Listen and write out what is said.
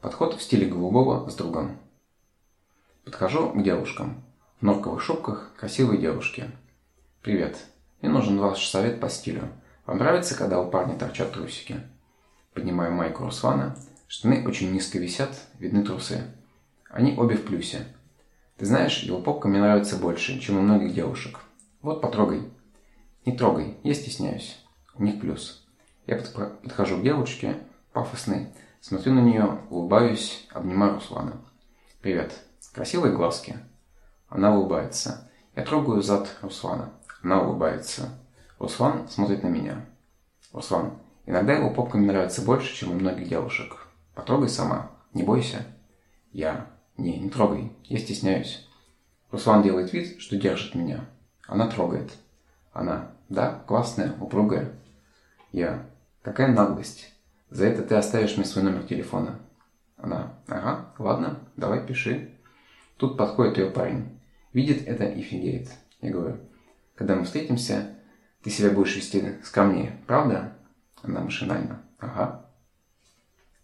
Подход в стиле голубого с другом. Подхожу к девушкам. В норковых шубках красивые девушки. Привет. Мне нужен ваш совет по стилю. Вам нравится, когда у парня торчат трусики? Поднимаю майку Руслана. Штаны очень низко висят, видны трусы. Они обе в плюсе. Ты знаешь, его попка мне нравится больше, чем у многих девушек. Вот потрогай. Не трогай, я стесняюсь. У них плюс. Я подхожу к девушке, пафосной, смотрю на нее, улыбаюсь, обнимаю Руслана. Привет. Красивые глазки. Она улыбается. Я трогаю зад Руслана. Она улыбается. Руслан смотрит на меня. Руслан, иногда его попка мне нравится больше, чем у многих девушек. Потрогай сама. Не бойся. Я. Не, не трогай. Я стесняюсь. Руслан делает вид, что держит меня. Она трогает. Она. Да, классная, упругая. Я. Какая наглость. За это ты оставишь мне свой номер телефона. Она. Ага, ладно, давай пиши. Тут подходит ее парень. Видит это и фигеет. Я говорю. Когда мы встретимся, ты себя будешь вести скромнее, правда? Она машинально. Ага.